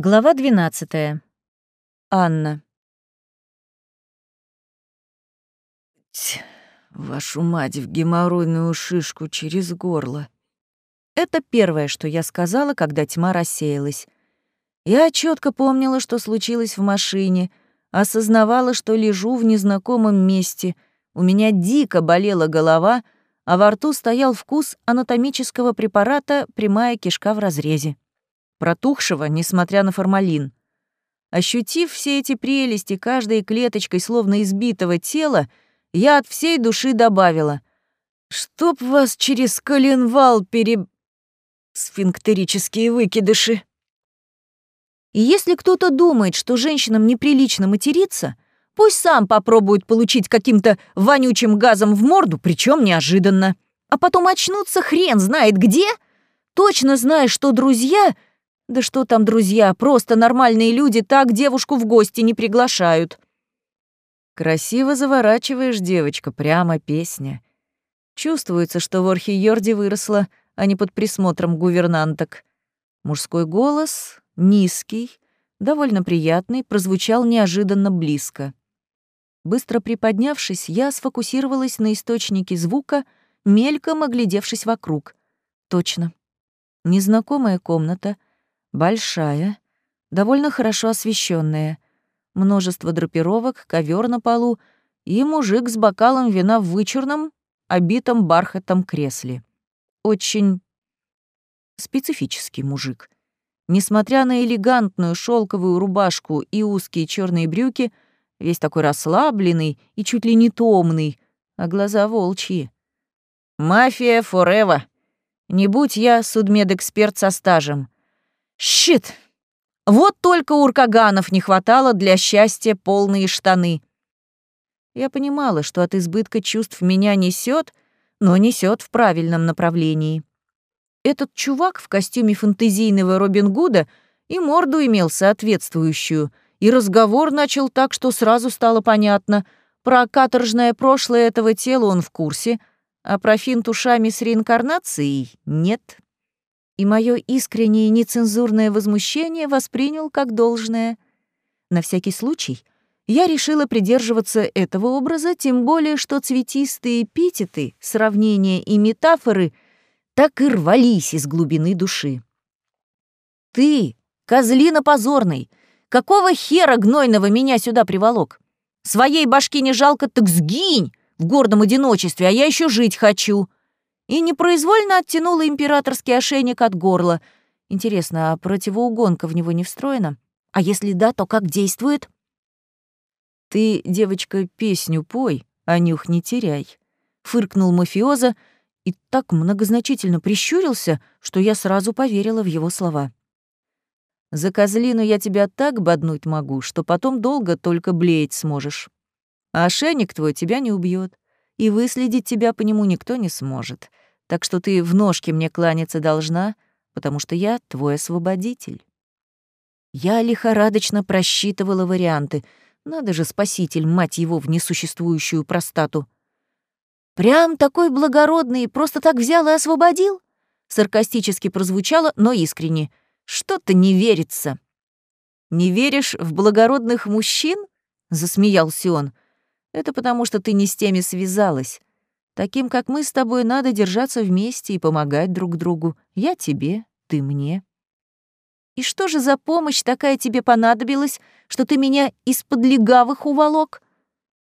Глава 12. Анна. Вашу мать в геморройную шишку через горло. Это первое, что я сказала, когда тьма рассеялась. Я четко помнила, что случилось в машине, осознавала, что лежу в незнакомом месте, у меня дико болела голова, а во рту стоял вкус анатомического препарата «прямая кишка в разрезе» протухшего, несмотря на формалин. Ощутив все эти прелести каждой клеточкой словно избитого тела, я от всей души добавила «Чтоб вас через коленвал пере... сфинктерические выкидыши!» И если кто-то думает, что женщинам неприлично материться, пусть сам попробует получить каким-то вонючим газом в морду, причем неожиданно. А потом очнуться хрен знает где, точно зная, что друзья — да что там, друзья, просто нормальные люди так девушку в гости не приглашают. Красиво заворачиваешь, девочка, прямо песня. Чувствуется, что в Орхиорде выросла, а не под присмотром гувернанток. Мужской голос, низкий, довольно приятный, прозвучал неожиданно близко. Быстро приподнявшись, я сфокусировалась на источнике звука, мельком оглядевшись вокруг. Точно. Незнакомая комната — Большая, довольно хорошо освещенная, множество драпировок, ковер на полу и мужик с бокалом вина в вычурном, обитом бархатом кресле. Очень специфический мужик. Несмотря на элегантную шелковую рубашку и узкие черные брюки, весь такой расслабленный и чуть ли не томный, а глаза волчьи. «Мафия форева! Не будь я судмедэксперт со стажем. Щит! Вот только уркаганов не хватало для счастья полные штаны. Я понимала, что от избытка чувств меня несет, но несет в правильном направлении. Этот чувак в костюме фантазийного Робин Гуда и морду имел соответствующую, и разговор начал так, что сразу стало понятно, про каторжное прошлое этого тела он в курсе, а про финт ушами с реинкарнацией — нет и мое искреннее нецензурное возмущение воспринял как должное. На всякий случай я решила придерживаться этого образа, тем более что цветистые эпитеты, сравнения и метафоры так и рвались из глубины души. «Ты, козлина позорный, какого хера гнойного меня сюда приволок? Своей башки не жалко, так сгинь в гордом одиночестве, а я еще жить хочу!» И непроизвольно оттянула императорский ошейник от горла. Интересно, а противоугонка в него не встроена? А если да, то как действует? «Ты, девочка, песню пой, а нюх не теряй», — фыркнул мафиоза и так многозначительно прищурился, что я сразу поверила в его слова. «За козлину я тебя так боднуть могу, что потом долго только блеять сможешь. А ошейник твой тебя не убьет, и выследить тебя по нему никто не сможет так что ты в ножке мне кланяться должна, потому что я твой освободитель». Я лихорадочно просчитывала варианты. Надо же, спаситель, мать его, в несуществующую простату. «Прям такой благородный, просто так взял и освободил?» Саркастически прозвучало, но искренне. «Что-то не верится». «Не веришь в благородных мужчин?» — засмеялся он. «Это потому, что ты не с теми связалась. Таким, как мы с тобой, надо держаться вместе и помогать друг другу. Я тебе, ты мне. И что же за помощь такая тебе понадобилась, что ты меня из-под легавых уволок?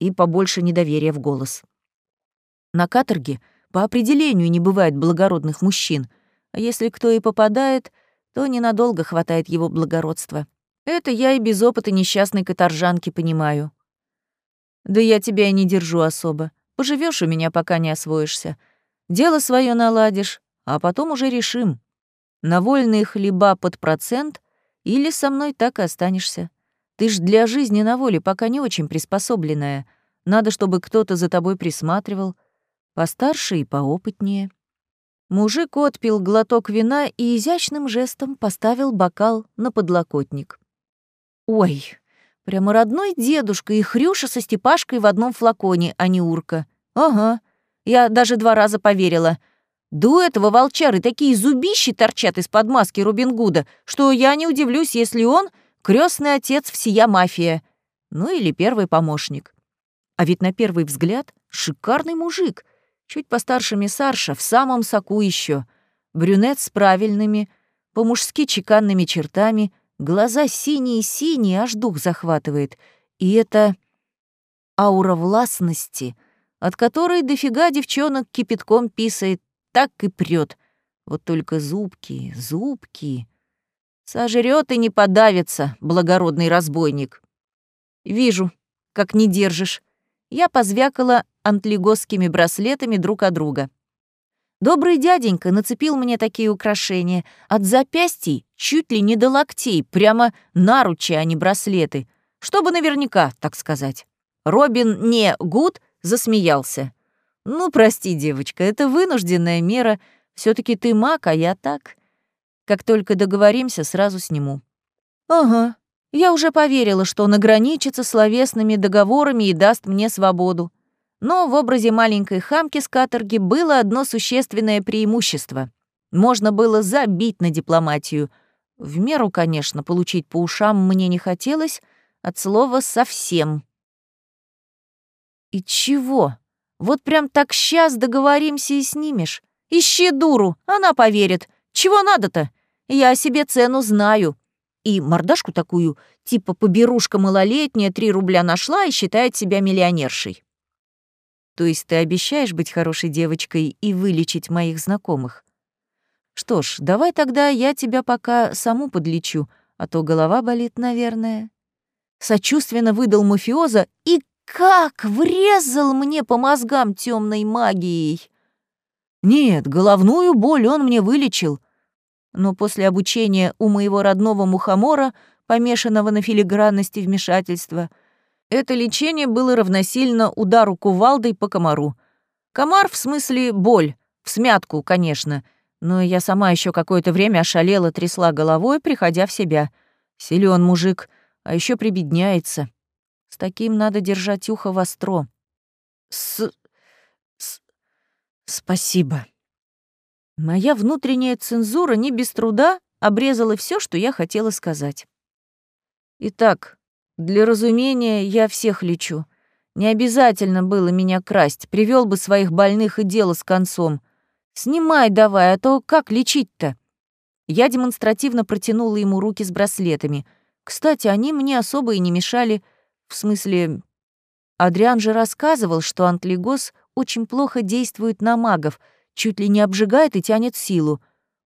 И побольше недоверия в голос. На каторге по определению не бывает благородных мужчин, а если кто и попадает, то ненадолго хватает его благородства. Это я и без опыта несчастной каторжанки понимаю. Да я тебя и не держу особо. Поживешь у меня, пока не освоишься. Дело свое наладишь, а потом уже решим. На вольные хлеба под процент или со мной так и останешься. Ты ж для жизни на воле пока не очень приспособленная. Надо, чтобы кто-то за тобой присматривал. Постарше и поопытнее. Мужик отпил глоток вина и изящным жестом поставил бокал на подлокотник. «Ой, Прямо родной дедушка и Хрюша со Степашкой в одном флаконе, а не урка. Ага, я даже два раза поверила. до этого волчары такие зубищи торчат из-под маски Робин Гуда, что я не удивлюсь, если он крестный отец всея мафия. Ну или первый помощник. А ведь на первый взгляд шикарный мужик, чуть постарше Миссарша, в самом соку еще, брюнет с правильными, по-мужски чеканными чертами, глаза синие-синие, аж дух захватывает. И это аура властности, от которой дофига девчонок кипятком писает, так и прет. Вот только зубки, зубки. Сожрет и не подавится, благородный разбойник. Вижу, как не держишь. Я позвякала антлигосскими браслетами друг от друга. Добрый дяденька нацепил мне такие украшения. От запястий чуть ли не до локтей, прямо наручи, а не браслеты. Чтобы наверняка, так сказать. Робин не Гуд засмеялся. «Ну, прости, девочка, это вынужденная мера. все таки ты маг, а я так. Как только договоримся, сразу сниму». «Ага, я уже поверила, что он ограничится словесными договорами и даст мне свободу. Но в образе маленькой хамки с каторги было одно существенное преимущество. Можно было забить на дипломатию. В меру, конечно, получить по ушам мне не хотелось, от слова «совсем». «И чего? Вот прям так сейчас договоримся и снимешь? Ищи дуру, она поверит. Чего надо-то? Я о себе цену знаю и мордашку такую, типа поберушка малолетняя, три рубля нашла и считает себя миллионершей. То есть ты обещаешь быть хорошей девочкой и вылечить моих знакомых? Что ж, давай тогда я тебя пока саму подлечу, а то голова болит, наверное. Сочувственно выдал мафиоза и как врезал мне по мозгам темной магией. Нет, головную боль он мне вылечил, но после обучения у моего родного мухомора, помешанного на филигранности вмешательства, это лечение было равносильно удару кувалдой по комару. Комар в смысле боль, в смятку, конечно, но я сама еще какое-то время ошалела, трясла головой, приходя в себя. Силен мужик, а еще прибедняется. С таким надо держать ухо востро. С... с... Спасибо. Моя внутренняя цензура не без труда обрезала все, что я хотела сказать. Итак, для разумения я всех лечу. Не обязательно было меня красть, привел бы своих больных и дело с концом. Снимай давай, а то как лечить-то? Я демонстративно протянула ему руки с браслетами. Кстати, они мне особо и не мешали. В смысле, Адриан же рассказывал, что антлигос очень плохо действует на магов — чуть ли не обжигает и тянет силу.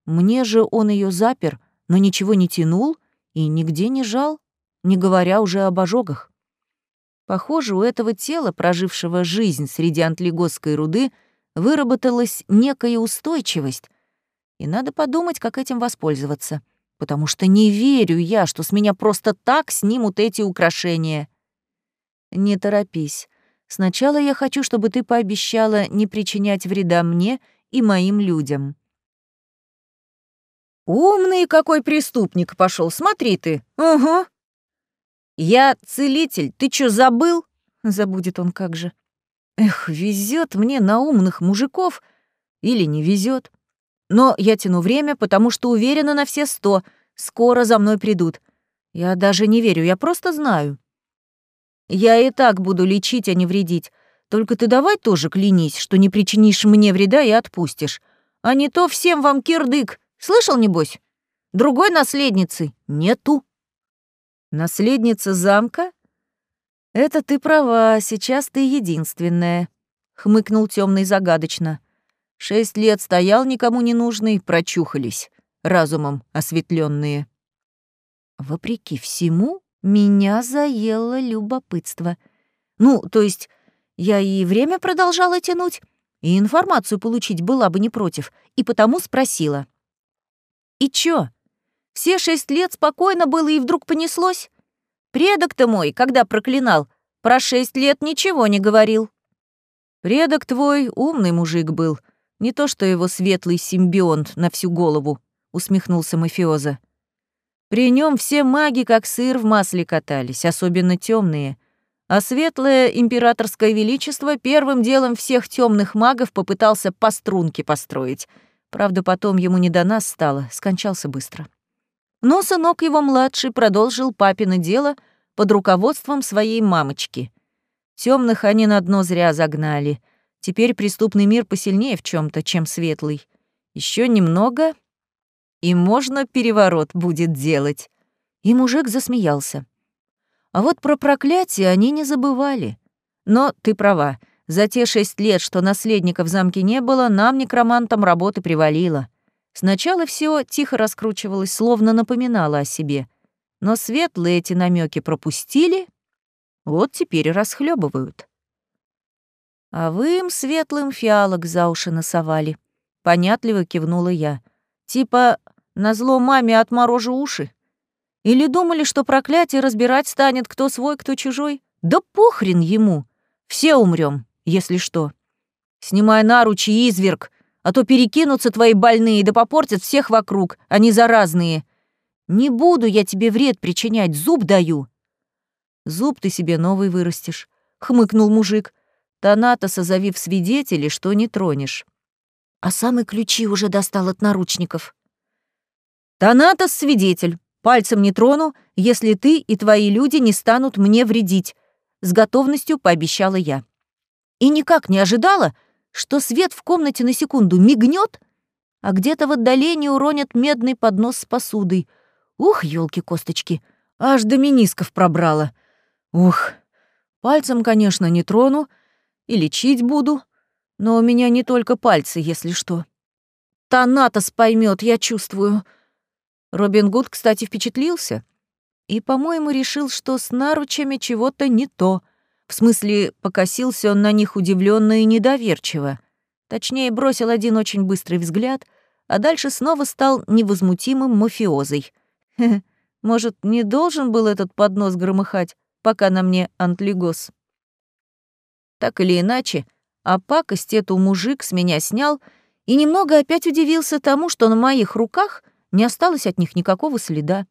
Мне же он ее запер, но ничего не тянул и нигде не жал, не говоря уже об ожогах. Похоже, у этого тела, прожившего жизнь среди антлигосской руды, выработалась некая устойчивость, и надо подумать, как этим воспользоваться, потому что не верю я, что с меня просто так снимут эти украшения. Не торопись. Сначала я хочу, чтобы ты пообещала не причинять вреда мне и моим людям. Умный какой преступник пошел, смотри ты. Ага. Я целитель, ты что, забыл? Забудет он как же. Эх, везет мне на умных мужиков или не везет. Но я тяну время, потому что уверена на все сто. Скоро за мной придут. Я даже не верю, я просто знаю. Я и так буду лечить, а не вредить. Только ты давай тоже клянись, что не причинишь мне вреда и отпустишь. А не то всем вам кирдык. Слышал, небось? Другой наследницы нету. Наследница замка? Это ты права, сейчас ты единственная, хмыкнул темный загадочно. Шесть лет стоял никому не нужный, прочухались, разумом осветленные. Вопреки всему, меня заело любопытство. Ну, то есть я и время продолжала тянуть, и информацию получить была бы не против, и потому спросила. «И чё? Все шесть лет спокойно было и вдруг понеслось? Предок-то мой, когда проклинал, про шесть лет ничего не говорил». «Предок твой умный мужик был, не то что его светлый симбионт на всю голову», — усмехнулся мафиоза. «При нем все маги как сыр в масле катались, особенно темные. А светлое императорское величество первым делом всех темных магов попытался по струнке построить. Правда, потом ему не до нас стало, скончался быстро. Но сынок его младший продолжил папино дело под руководством своей мамочки. Темных они на дно зря загнали. Теперь преступный мир посильнее в чем то чем светлый. Еще немного, и можно переворот будет делать. И мужик засмеялся. А вот про проклятие они не забывали. Но ты права, за те шесть лет, что наследника в замке не было, нам, некромантам, работы привалило. Сначала все тихо раскручивалось, словно напоминало о себе. Но светлые эти намеки пропустили, вот теперь и расхлебывают. А вы им светлым фиалок за уши насовали. Понятливо кивнула я. Типа, назло маме отморожу уши. Или думали, что проклятие разбирать станет кто свой, кто чужой? Да похрен ему. Все умрем, если что. Снимай наручи, изверг, а то перекинутся твои больные да попортят всех вокруг, они заразные. Не буду я тебе вред причинять, зуб даю. Зуб ты себе новый вырастешь, хмыкнул мужик. Таната, завив свидетелей, что не тронешь. А сам и ключи уже достал от наручников. Танатос свидетель, Пальцем не трону, если ты и твои люди не станут мне вредить», — с готовностью пообещала я. И никак не ожидала, что свет в комнате на секунду мигнет, а где-то в отдалении уронят медный поднос с посудой. Ух, елки косточки аж до минисков пробрала. Ух, пальцем, конечно, не трону и лечить буду, но у меня не только пальцы, если что. Танатос поймет, я чувствую. Робин Гуд, кстати, впечатлился и, по-моему, решил, что с наручами чего-то не то. В смысле, покосился он на них удивленно и недоверчиво. Точнее, бросил один очень быстрый взгляд, а дальше снова стал невозмутимым мафиозой. Может, не должен был этот поднос громыхать, пока на мне антлигос? Так или иначе, а пакость эту мужик с меня снял и немного опять удивился тому, что на моих руках не осталось от них никакого следа.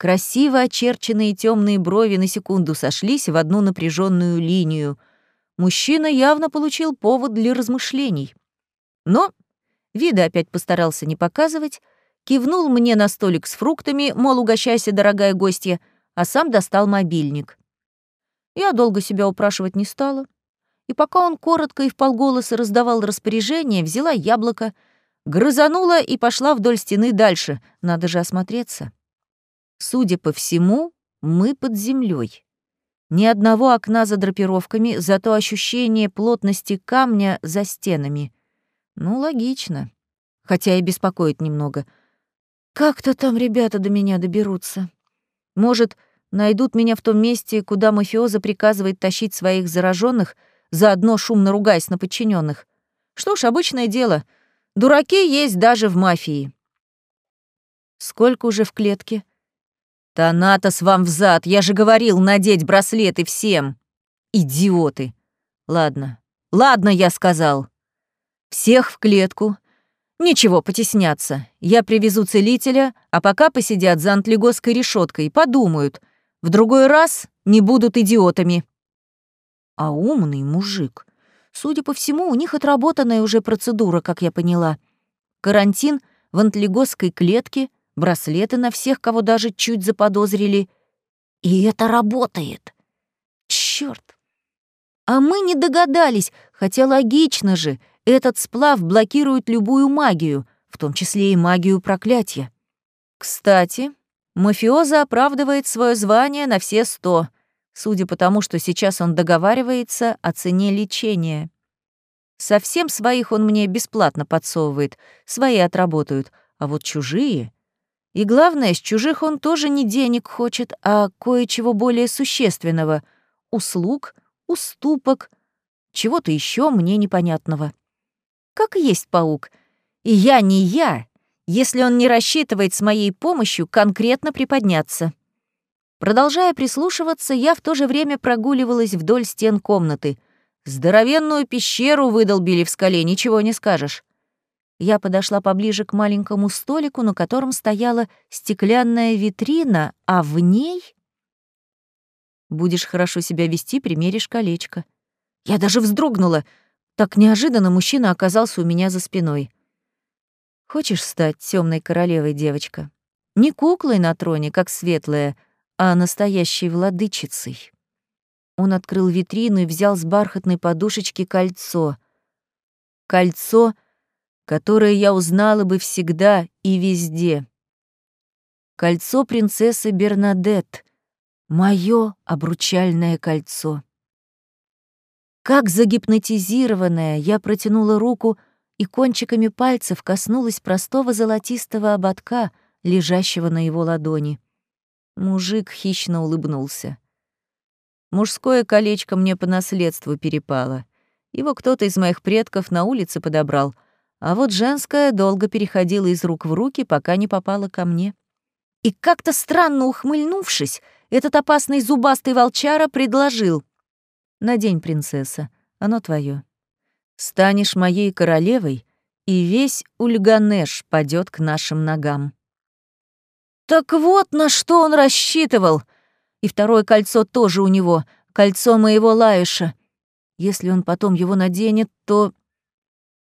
Красиво очерченные темные брови на секунду сошлись в одну напряженную линию. Мужчина явно получил повод для размышлений. Но вида опять постарался не показывать, кивнул мне на столик с фруктами, мол, угощайся, дорогая гостья, а сам достал мобильник. Я долго себя упрашивать не стала. И пока он коротко и вполголоса раздавал распоряжение, взяла яблоко — Грызанула и пошла вдоль стены дальше. Надо же осмотреться. Судя по всему, мы под землей. Ни одного окна за драпировками, зато ощущение плотности камня за стенами. Ну, логично. Хотя и беспокоит немного. Как-то там ребята до меня доберутся. Может, найдут меня в том месте, куда мафиоза приказывает тащить своих зараженных, заодно шумно ругаясь на подчиненных. Что ж, обычное дело — Дураки есть даже в мафии. Сколько уже в клетке? Танатос вам взад, я же говорил надеть браслеты всем. Идиоты. Ладно, ладно, я сказал. Всех в клетку. Ничего, потесняться. Я привезу целителя, а пока посидят за антлигосской решеткой подумают. В другой раз не будут идиотами. А умный мужик. Судя по всему, у них отработанная уже процедура, как я поняла. Карантин в антлигосской клетке, браслеты на всех, кого даже чуть заподозрили. И это работает. Чёрт! А мы не догадались, хотя логично же, этот сплав блокирует любую магию, в том числе и магию проклятия. Кстати, мафиоза оправдывает свое звание на все сто — судя по тому, что сейчас он договаривается о цене лечения. Совсем своих он мне бесплатно подсовывает, свои отработают, а вот чужие... И главное, с чужих он тоже не денег хочет, а кое-чего более существенного — услуг, уступок, чего-то еще мне непонятного. Как есть паук. И я не я, если он не рассчитывает с моей помощью конкретно приподняться. Продолжая прислушиваться, я в то же время прогуливалась вдоль стен комнаты. Здоровенную пещеру выдолбили в скале, ничего не скажешь. Я подошла поближе к маленькому столику, на котором стояла стеклянная витрина, а в ней... Будешь хорошо себя вести, примеришь колечко. Я даже вздрогнула. Так неожиданно мужчина оказался у меня за спиной. Хочешь стать темной королевой, девочка? Не куклой на троне, как светлая, а настоящей владычицей. Он открыл витрину и взял с бархатной подушечки кольцо. Кольцо, которое я узнала бы всегда и везде. Кольцо принцессы Бернадетт, моё обручальное кольцо. Как загипнотизированная, я протянула руку и кончиками пальцев коснулась простого золотистого ободка, лежащего на его ладони. Мужик хищно улыбнулся. Мужское колечко мне по наследству перепало. Его кто-то из моих предков на улице подобрал, а вот женское долго переходило из рук в руки, пока не попало ко мне. И как-то странно ухмыльнувшись, этот опасный зубастый волчара предложил. «Надень, принцесса, оно твое. Станешь моей королевой, и весь Ульганеш падет к нашим ногам». Так вот на что он рассчитывал. И второе кольцо тоже у него, кольцо моего Лаиша. Если он потом его наденет, то...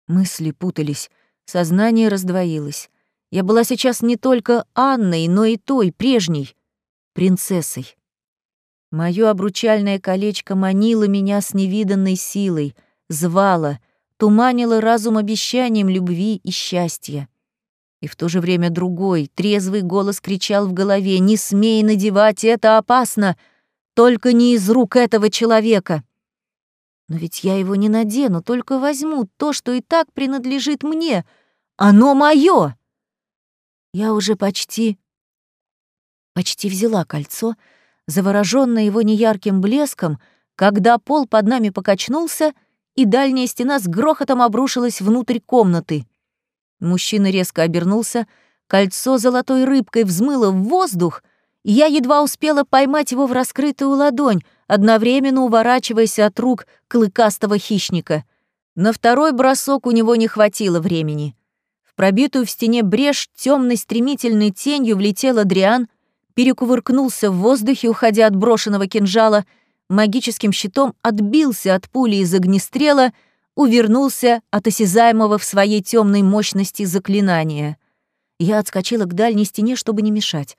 Мысли путались, сознание раздвоилось. Я была сейчас не только Анной, но и той, прежней, принцессой. Моё обручальное колечко манило меня с невиданной силой, звало, туманило разум обещанием любви и счастья. И в то же время другой, трезвый голос кричал в голове «Не смей надевать, это опасно! Только не из рук этого человека!» Но ведь я его не надену, только возьму то, что и так принадлежит мне. Оно моё! Я уже почти... Почти взяла кольцо, заворожённая его неярким блеском, когда пол под нами покачнулся, и дальняя стена с грохотом обрушилась внутрь комнаты. Мужчина резко обернулся, кольцо золотой рыбкой взмыло в воздух, и я едва успела поймать его в раскрытую ладонь, одновременно уворачиваясь от рук клыкастого хищника. На второй бросок у него не хватило времени. В пробитую в стене брешь темной стремительной тенью влетел Адриан, перекувыркнулся в воздухе, уходя от брошенного кинжала, магическим щитом отбился от пули из огнестрела — увернулся от осязаемого в своей темной мощности заклинания. Я отскочила к дальней стене, чтобы не мешать.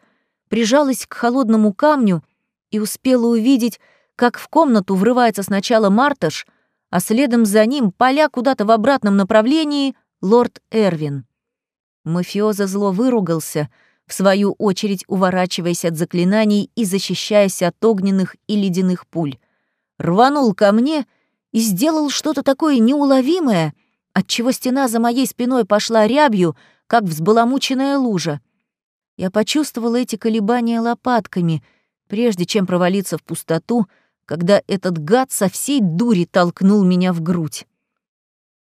Прижалась к холодному камню и успела увидеть, как в комнату врывается сначала Марташ, а следом за ним, поля куда-то в обратном направлении, лорд Эрвин. Мафиоза зло выругался, в свою очередь уворачиваясь от заклинаний и защищаясь от огненных и ледяных пуль. Рванул ко мне — и сделал что-то такое неуловимое, отчего стена за моей спиной пошла рябью, как взбаламученная лужа. Я почувствовала эти колебания лопатками, прежде чем провалиться в пустоту, когда этот гад со всей дури толкнул меня в грудь.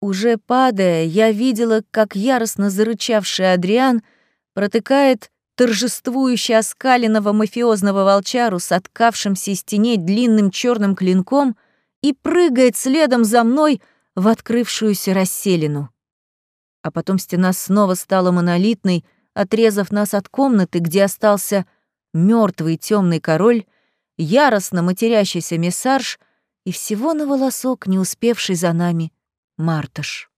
Уже падая, я видела, как яростно зарычавший Адриан протыкает торжествующе оскаленного мафиозного волчару с откавшимся из теней длинным черным клинком — и прыгает следом за мной в открывшуюся расселину. А потом стена снова стала монолитной, отрезав нас от комнаты, где остался мертвый темный король, яростно матерящийся мессарж и всего на волосок, не успевший за нами, Марташ.